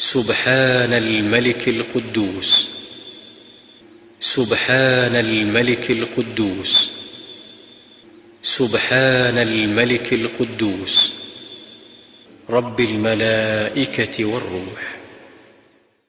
سبحان الملك القدوس. سبحان الملك القدوس. سبحان الملك القدوس. رب الملائكة والروح.